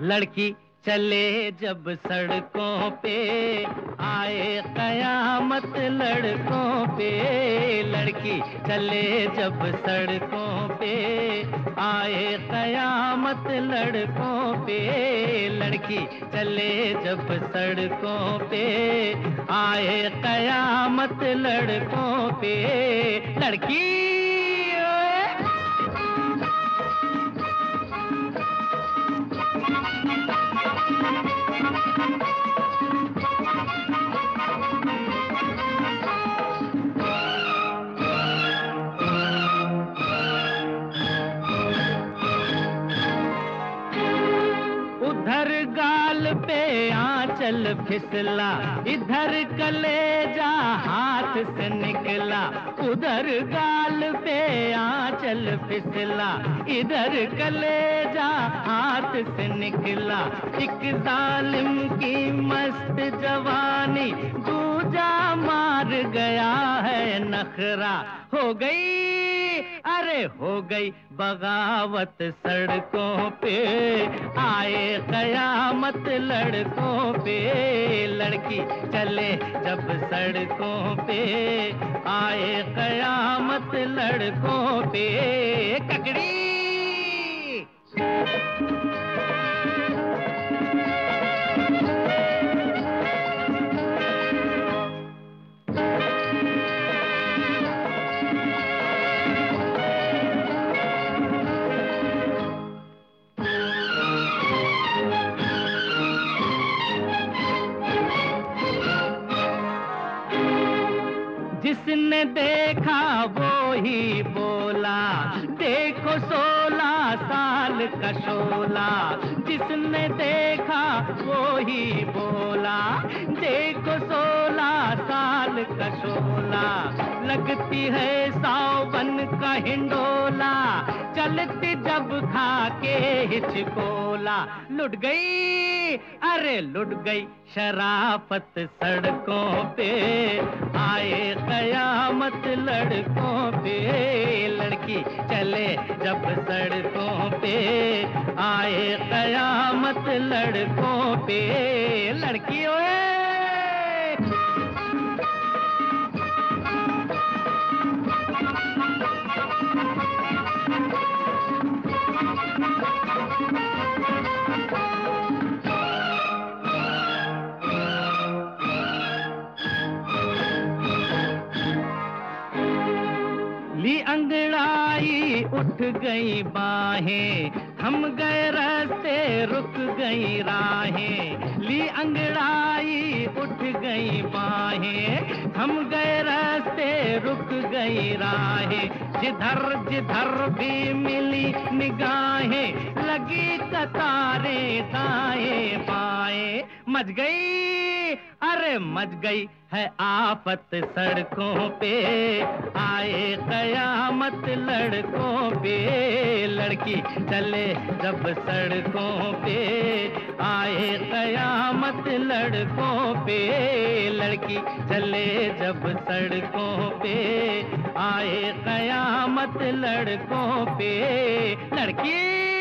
लड़की चले जब सड़कों पे, आए कयामत लड़कों पे। लड़की चले जब सड़कों पे, आए कयामत लड़कों पे। लड़की चले जब सड़कों पे, आए कयामत लड़कों पे। लड़की आंचल फिसला, इधर कलेजा हाथ से निकला, उधर गाल पे आंचल फिसला, इधर कलेजा हाथ से निकला, एक जालिम की मस्त जवानी, दूजा मार गया है नखरा, हो गई, अरे हो गई बगावत सड़कों पे, आए कयामत लड़कों पे लड़की चले जब सड़कों पे आए कयामत लड़कों पे ककड़ी जिसने देखा वो ही बोला, देखो सोलह साल का शोला। जिसने देखा वो ही बोला, देखो सोलह साल का शोला। लगती है सावन का हिंडोला, चलती जब खा के हिचकोला। लुट गई, अरे लुट गई शराफत सड़कों पे, आए कयामत लड़कों पे। लड़की चले जब सड़कों पे, आए कयामत लड़कों पे। लड़की ओए उठ गई बाहें। हम गए रास्ते, रुक गई राहें। ली अंगड़ाई, उठ गई बाहें। हम गए रास्ते, रुक गई राहें। जिधर जिधर भी मिली निगाहें, लगी कतारें दाएँ बाएँ मच गई। अरे मच गई है आफत सड़कों पे। आए कयामत लड़कों पे। लड़की चले जब सड़कों पे। आए कयामत लड़कों पे। लड़की चले जब सड़कों पे। आए कयामत लड़कों पे। लड़की